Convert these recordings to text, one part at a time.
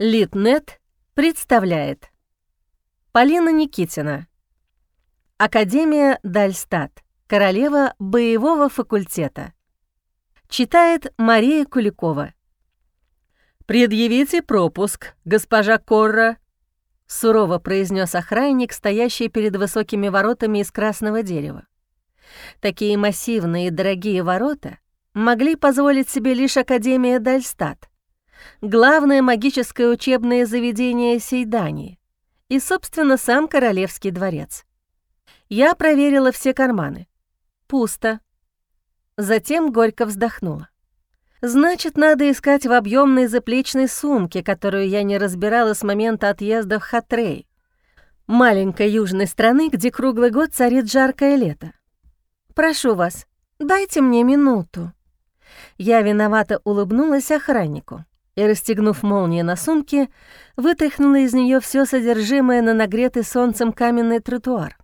Литнет представляет. Полина Никитина. Академия Дальстат Королева боевого факультета. Читает Мария Куликова. «Предъявите пропуск, госпожа Корра», — сурово произнес охранник, стоящий перед высокими воротами из красного дерева. Такие массивные и дорогие ворота могли позволить себе лишь Академия Дальстат — главное магическое учебное заведение Сейдании и, собственно, сам Королевский дворец. Я проверила все карманы. Пусто. Затем горько вздохнула. Значит, надо искать в объемной заплечной сумке, которую я не разбирала с момента отъезда в Хатрей, маленькой южной страны, где круглый год царит жаркое лето. Прошу вас, дайте мне минуту. Я виновато улыбнулась охраннику и, расстегнув молнии на сумке, вытряхнула из нее все содержимое на нагретый солнцем каменный тротуар.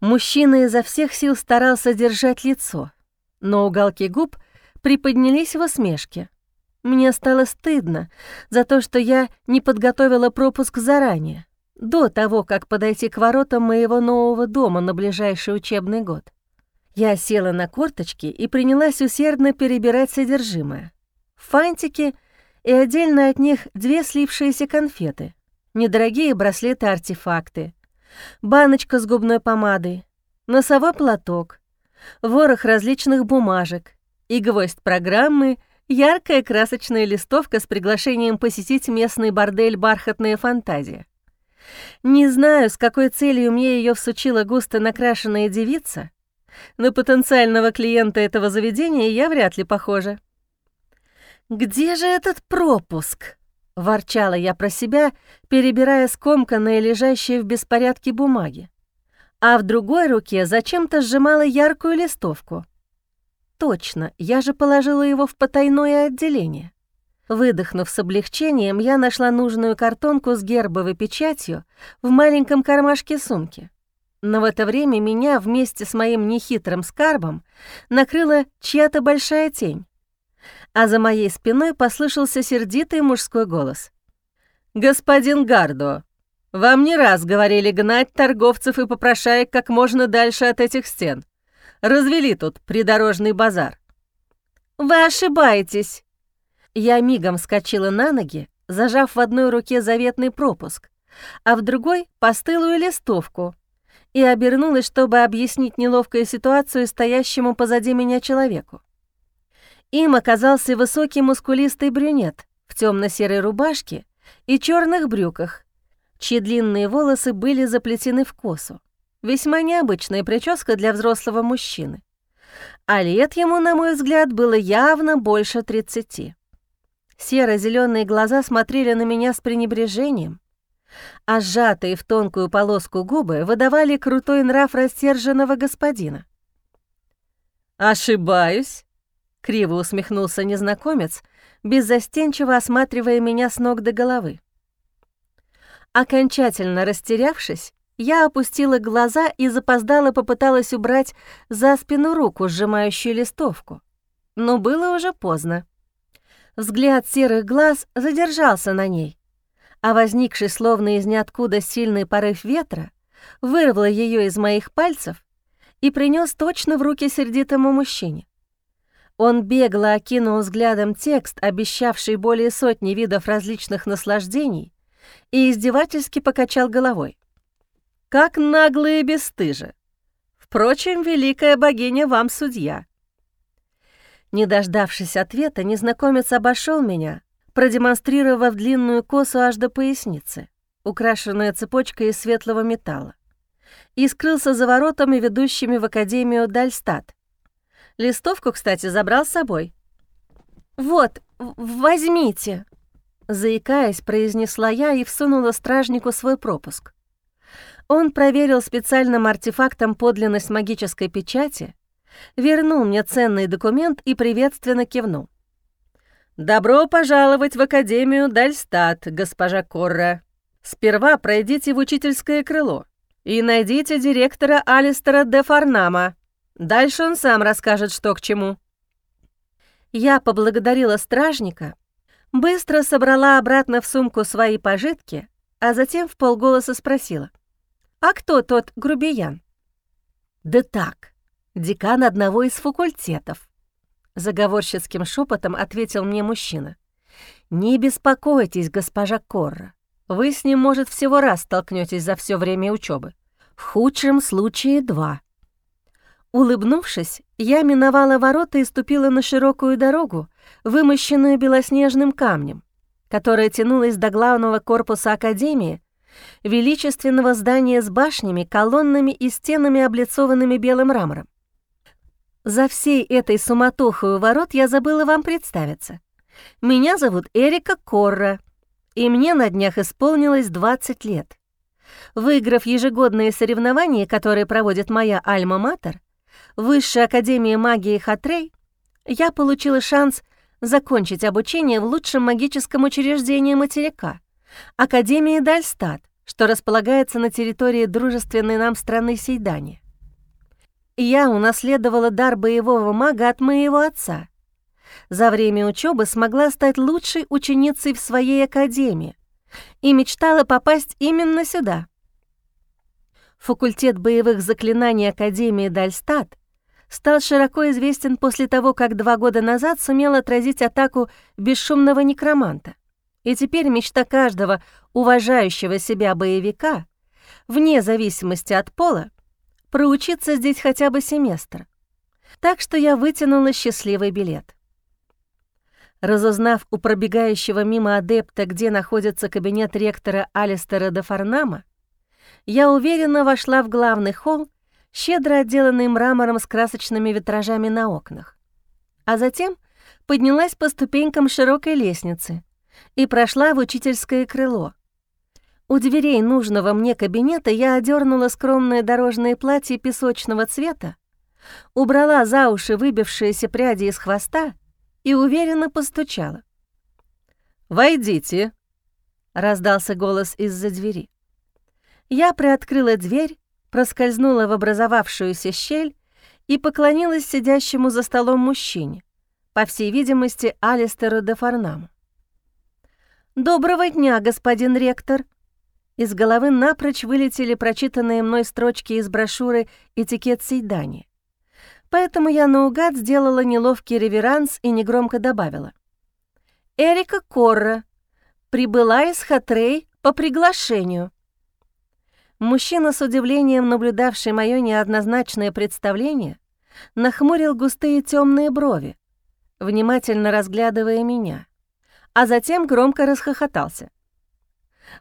Мужчина изо всех сил старался держать лицо, но уголки губ приподнялись в усмешке. Мне стало стыдно за то, что я не подготовила пропуск заранее, до того, как подойти к воротам моего нового дома на ближайший учебный год. Я села на корточки и принялась усердно перебирать содержимое. Фантики и отдельно от них две слившиеся конфеты, недорогие браслеты-артефакты, баночка с губной помадой, носовой платок, ворох различных бумажек и гвоздь программы яркая красочная листовка с приглашением посетить местный бордель «Бархатная фантазия». Не знаю, с какой целью мне ее всучила густо накрашенная девица, но потенциального клиента этого заведения я вряд ли похожа. «Где же этот пропуск?» — ворчала я про себя, перебирая скомканные, лежащие в беспорядке бумаги. А в другой руке зачем-то сжимала яркую листовку. «Точно, я же положила его в потайное отделение». Выдохнув с облегчением, я нашла нужную картонку с гербовой печатью в маленьком кармашке сумки. Но в это время меня вместе с моим нехитрым скарбом накрыла чья-то большая тень а за моей спиной послышался сердитый мужской голос. «Господин Гардо, вам не раз говорили гнать торговцев и попрошаек как можно дальше от этих стен. Развели тут придорожный базар». «Вы ошибаетесь!» Я мигом вскочила на ноги, зажав в одной руке заветный пропуск, а в другой — постылую листовку, и обернулась, чтобы объяснить неловкую ситуацию стоящему позади меня человеку. Им оказался высокий мускулистый брюнет в темно-серой рубашке и черных брюках, чьи длинные волосы были заплетены в косу. Весьма необычная прическа для взрослого мужчины. А лет ему, на мой взгляд, было явно больше 30. серо зеленые глаза смотрели на меня с пренебрежением, а сжатые в тонкую полоску губы выдавали крутой нрав растерженного господина. «Ошибаюсь?» Криво усмехнулся незнакомец, беззастенчиво осматривая меня с ног до головы. Окончательно растерявшись, я опустила глаза и запоздала попыталась убрать за спину руку, сжимающую листовку. Но было уже поздно. Взгляд серых глаз задержался на ней, а возникший словно из ниоткуда сильный порыв ветра вырвал ее из моих пальцев и принес точно в руки сердитому мужчине. Он бегло окинул взглядом текст, обещавший более сотни видов различных наслаждений, и издевательски покачал головой. «Как нагло и бесстыже! Впрочем, великая богиня вам судья!» Не дождавшись ответа, незнакомец обошел меня, продемонстрировав длинную косу аж до поясницы, украшенную цепочкой из светлого металла, и скрылся за воротами, ведущими в Академию Дальстат, Листовку, кстати, забрал с собой. «Вот, возьмите», — заикаясь, произнесла я и всунула стражнику свой пропуск. Он проверил специальным артефактом подлинность магической печати, вернул мне ценный документ и приветственно кивнул. «Добро пожаловать в Академию Дальстат, госпожа Корра. Сперва пройдите в учительское крыло и найдите директора Алистера де Фарнама. Дальше он сам расскажет, что к чему». Я поблагодарила стражника, Быстро собрала обратно в сумку свои пожитки, а затем в полголоса спросила. «А кто тот грубиян?» «Да так, декан одного из факультетов», — заговорщицким шепотом ответил мне мужчина. «Не беспокойтесь, госпожа Корра. Вы с ним, может, всего раз столкнетесь за все время учебы. В худшем случае два». Улыбнувшись, я миновала ворота и ступила на широкую дорогу, вымощенную белоснежным камнем, которая тянулась до главного корпуса Академии, величественного здания с башнями, колоннами и стенами, облицованными белым мрамором. За всей этой суматохой у ворот я забыла вам представиться. Меня зовут Эрика Корра, и мне на днях исполнилось 20 лет. Выиграв ежегодные соревнования, которые проводит моя альма-матер, Высшей Академии магии Хатрей, я получила шанс закончить обучение в лучшем магическом учреждении материка — Академии Дальстат, что располагается на территории дружественной нам страны Сейдани. Я унаследовала дар боевого мага от моего отца. За время учебы смогла стать лучшей ученицей в своей академии и мечтала попасть именно сюда. Факультет боевых заклинаний Академии Дальстат стал широко известен после того, как два года назад сумел отразить атаку бесшумного некроманта. И теперь мечта каждого уважающего себя боевика, вне зависимости от пола, проучиться здесь хотя бы семестр. Так что я вытянула счастливый билет. Разузнав у пробегающего мимо адепта, где находится кабинет ректора Алистера де Фарнама, я уверенно вошла в главный холл щедро отделанный мрамором с красочными витражами на окнах. А затем поднялась по ступенькам широкой лестницы и прошла в учительское крыло. У дверей нужного мне кабинета я одернула скромное дорожное платье песочного цвета, убрала за уши выбившиеся пряди из хвоста и уверенно постучала. «Войдите!» — раздался голос из-за двери. Я приоткрыла дверь проскользнула в образовавшуюся щель и поклонилась сидящему за столом мужчине, по всей видимости, Алистеру де Фарнаму. «Доброго дня, господин ректор!» Из головы напрочь вылетели прочитанные мной строчки из брошюры «Этикет Сейдани». Поэтому я наугад сделала неловкий реверанс и негромко добавила. «Эрика Корра прибыла из Хатрей по приглашению». Мужчина, с удивлением наблюдавший мое неоднозначное представление, нахмурил густые темные брови, внимательно разглядывая меня, а затем громко расхохотался.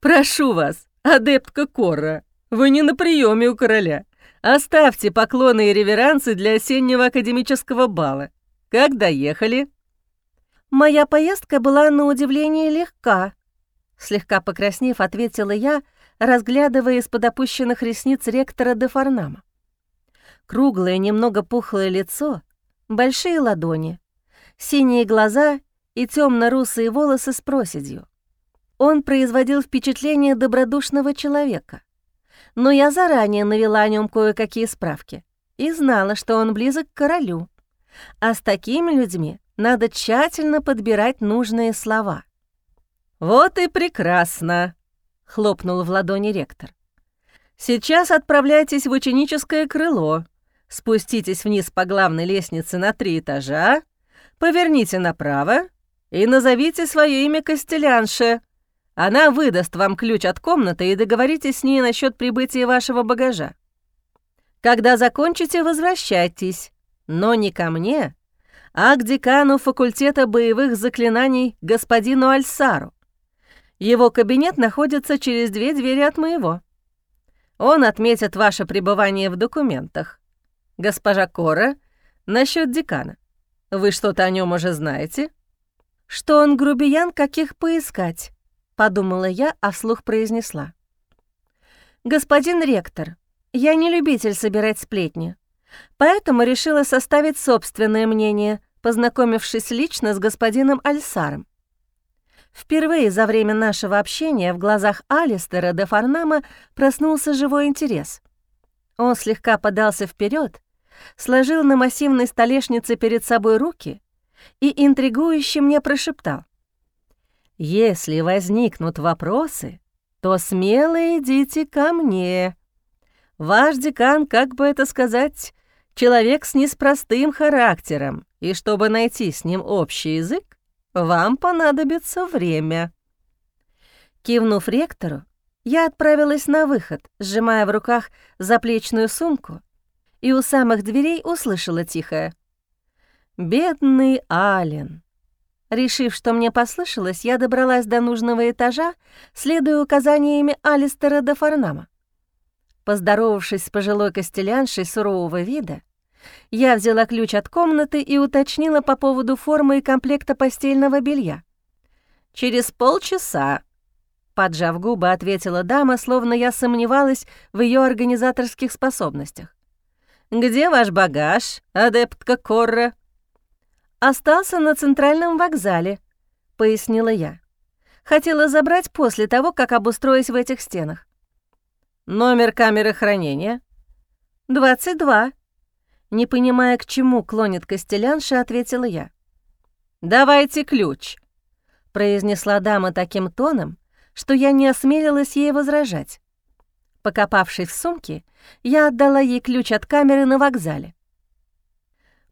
«Прошу вас, адептка Корра, вы не на приеме у короля. Оставьте поклоны и реверансы для осеннего академического бала. Как доехали?» «Моя поездка была на удивление легка», — слегка покраснев, ответила я, — разглядывая из-под опущенных ресниц ректора де Фарнама. Круглое, немного пухлое лицо, большие ладони, синие глаза и темно-русые волосы с проседью. Он производил впечатление добродушного человека. Но я заранее навела о нем кое-какие справки и знала, что он близок к королю. А с такими людьми надо тщательно подбирать нужные слова. «Вот и прекрасно!» — хлопнул в ладони ректор. «Сейчас отправляйтесь в ученическое крыло, спуститесь вниз по главной лестнице на три этажа, поверните направо и назовите свое имя Костелянше. Она выдаст вам ключ от комнаты и договоритесь с ней насчет прибытия вашего багажа. Когда закончите, возвращайтесь, но не ко мне, а к декану факультета боевых заклинаний господину Альсару. Его кабинет находится через две двери от моего. Он отметит ваше пребывание в документах. Госпожа Кора, насчет декана. Вы что-то о нем уже знаете? Что он грубиян, каких поискать? Подумала я, а вслух произнесла. Господин ректор, я не любитель собирать сплетни, поэтому решила составить собственное мнение, познакомившись лично с господином Альсаром. Впервые за время нашего общения в глазах Алистера де Фарнама проснулся живой интерес. Он слегка подался вперед, сложил на массивной столешнице перед собой руки и интригующе мне прошептал. Если возникнут вопросы, то смело идите ко мне. Ваш декан, как бы это сказать, человек с неспростым характером, и чтобы найти с ним общий язык, вам понадобится время». Кивнув ректору, я отправилась на выход, сжимая в руках заплечную сумку, и у самых дверей услышала тихое. «Бедный Ален». Решив, что мне послышалось, я добралась до нужного этажа, следуя указаниями Алистера де Фарнама. Поздоровавшись с пожилой костеляншей сурового вида, я взяла ключ от комнаты и уточнила по поводу формы и комплекта постельного белья. «Через полчаса», — поджав губы, ответила дама, словно я сомневалась в ее организаторских способностях. «Где ваш багаж, адептка Корра?» «Остался на центральном вокзале», — пояснила я. «Хотела забрать после того, как обустроюсь в этих стенах». Номер камеры хранения? 22. Не понимая, к чему клонит Костелянша, ответила я. «Давайте ключ», — произнесла дама таким тоном, что я не осмелилась ей возражать. Покопавшись в сумке, я отдала ей ключ от камеры на вокзале.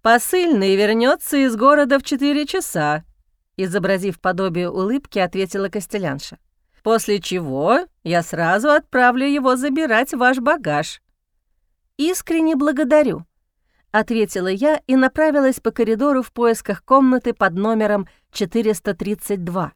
«Посыльный вернется из города в четыре часа», — изобразив подобие улыбки, ответила Костелянша после чего я сразу отправлю его забирать ваш багаж». «Искренне благодарю», — ответила я и направилась по коридору в поисках комнаты под номером 432.